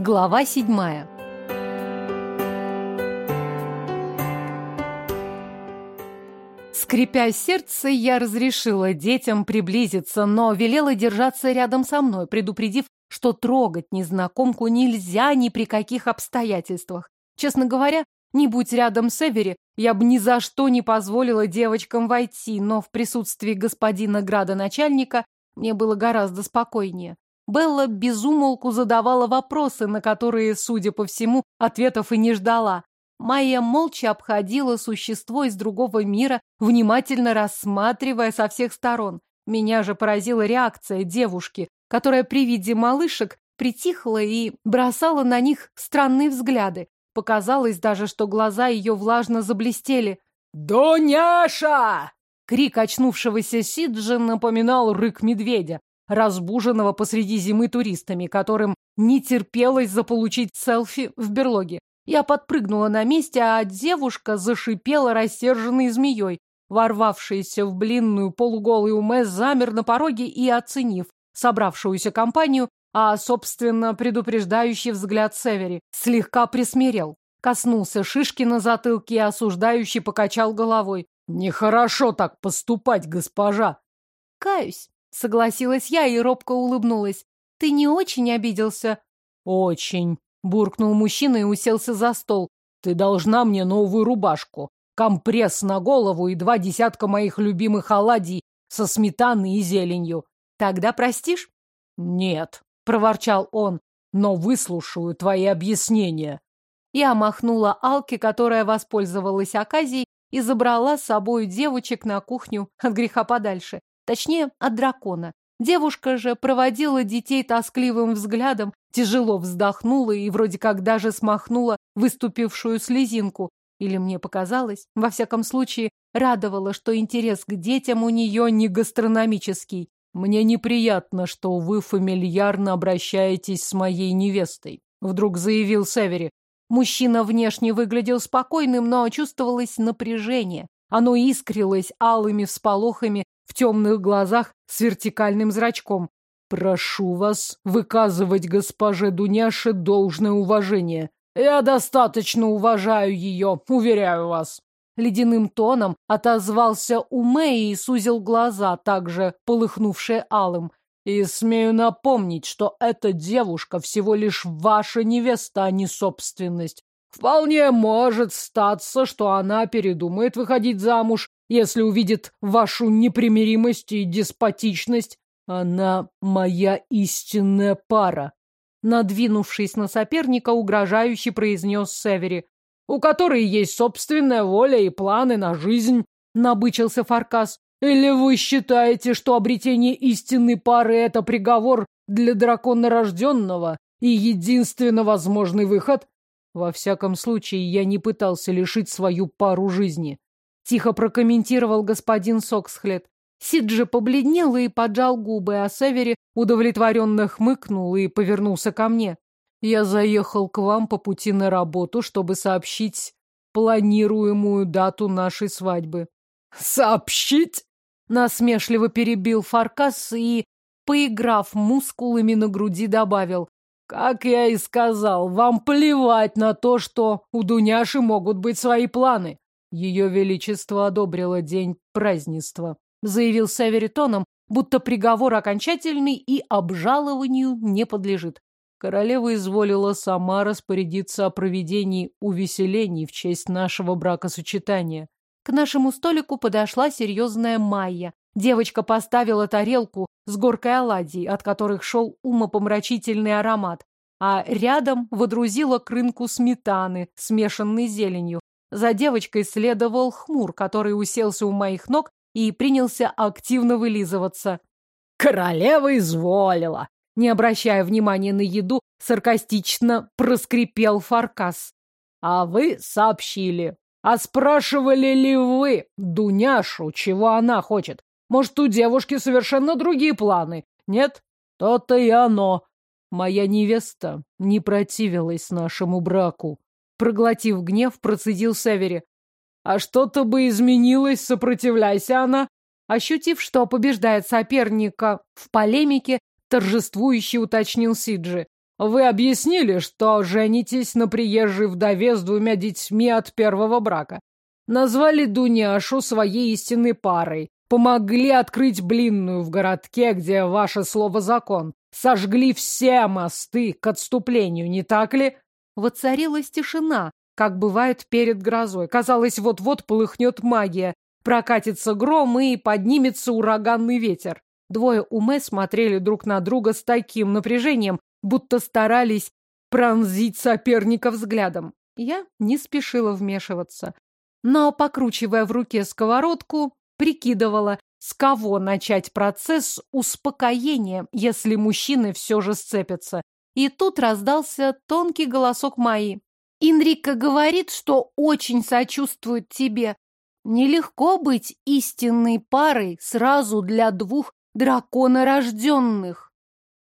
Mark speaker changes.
Speaker 1: Глава седьмая. Скрипя сердце, я разрешила детям приблизиться, но велела держаться рядом со мной, предупредив, что трогать незнакомку нельзя ни при каких обстоятельствах. Честно говоря, не будь рядом с Эвери, я бы ни за что не позволила девочкам войти, но в присутствии господина градоначальника мне было гораздо спокойнее. Белла безумолку задавала вопросы, на которые, судя по всему, ответов и не ждала. Майя молча обходила существо из другого мира, внимательно рассматривая со всех сторон. Меня же поразила реакция девушки, которая при виде малышек притихла и бросала на них странные взгляды. Показалось даже, что глаза ее влажно заблестели. «Дуняша!» Крик очнувшегося Сиджа напоминал рык медведя, разбуженного посреди зимы туристами, которым не терпелось заполучить селфи в берлоге. Я подпрыгнула на месте, а девушка зашипела рассерженной змеей. Ворвавшийся в блинную полуголый уме замер на пороге и, оценив собравшуюся компанию, а, собственно, предупреждающий взгляд Севери, слегка присмирел. Коснулся шишки на затылке и осуждающий покачал головой. «Нехорошо так поступать, госпожа!» «Каюсь», — согласилась я и робко улыбнулась. «Ты не очень обиделся?» «Очень», — буркнул мужчина и уселся за стол. «Ты должна мне новую рубашку, компресс на голову и два десятка моих любимых оладий со сметаной и зеленью. Тогда простишь?» «Нет», — проворчал он, — «но выслушаю твои объяснения». Я махнула Алке, которая воспользовалась оказией и забрала с собой девочек на кухню от греха подальше. Точнее, от дракона. Девушка же проводила детей тоскливым взглядом, тяжело вздохнула и вроде как даже смахнула выступившую слезинку. Или мне показалось, во всяком случае, радовало, что интерес к детям у нее не гастрономический. «Мне неприятно, что вы фамильярно обращаетесь с моей невестой», — вдруг заявил Севери. Мужчина внешне выглядел спокойным, но чувствовалось напряжение. Оно искрилось алыми всполохами в темных глазах с вертикальным зрачком. «Прошу вас выказывать госпоже Дуняше должное уважение. Я достаточно уважаю ее, уверяю вас». Ледяным тоном отозвался Умэй и сузил глаза, также полыхнувшие алым. «И смею напомнить, что эта девушка всего лишь ваша невеста, а не собственность. Вполне может статься, что она передумает выходить замуж, если увидит вашу непримиримость и деспотичность. Она моя истинная пара. Надвинувшись на соперника, угрожающе произнес Севери. У которой есть собственная воля и планы на жизнь, набычился Фаркас. Или вы считаете, что обретение истинной пары — это приговор для дракона рожденного и единственно возможный выход? Во всяком случае, я не пытался лишить свою пару жизни. Тихо прокомментировал господин Соксхлет. Сиджи побледнел и поджал губы, а Севери удовлетворенно хмыкнул и повернулся ко мне. Я заехал к вам по пути на работу, чтобы сообщить планируемую дату нашей свадьбы. «Сообщить?» — насмешливо перебил Фаркас и, поиграв мускулами на груди, добавил. «Как я и сказал, вам плевать на то, что у Дуняши могут быть свои планы». Ее Величество одобрило день празднества, заявил Северитоном, будто приговор окончательный и обжалованию не подлежит. Королева изволила сама распорядиться о проведении увеселений в честь нашего бракосочетания. К нашему столику подошла серьезная Майя. Девочка поставила тарелку с горкой оладий, от которых шел умопомрачительный аромат, а рядом водрузила крынку сметаны, смешанной зеленью. За девочкой следовал хмур, который уселся у моих ног и принялся активно вылизываться. «Королева изволила!» Не обращая внимания на еду, саркастично проскрипел Фаркас. «А вы сообщили. А спрашивали ли вы Дуняшу, чего она хочет? Может, у девушки совершенно другие планы? Нет? То-то и оно. Моя невеста не противилась нашему браку. Проглотив гнев, процедил Севери. А что-то бы изменилось, сопротивляйся она. Ощутив, что побеждает соперника в полемике, торжествующе уточнил Сиджи.
Speaker 2: Вы объяснили, что женитесь на приезжей вдове с двумя детьми от первого брака. Назвали Дуняшу своей истинной парой. Помогли открыть блинную в городке, где ваше слово закон. Сожгли все мосты к отступлению, не так ли?
Speaker 1: Воцарилась тишина, как бывает перед грозой. Казалось, вот-вот полыхнет магия, прокатится гром и поднимется ураганный ветер. Двое умы смотрели друг на друга с таким напряжением, будто старались пронзить соперника взглядом. Я не спешила вмешиваться, но, покручивая в руке сковородку, прикидывала, с кого начать процесс успокоения, если мужчины все же сцепятся. И тут раздался тонкий голосок Майи. «Инрика говорит, что очень сочувствует тебе. Нелегко быть истинной парой сразу для двух драконорожденных».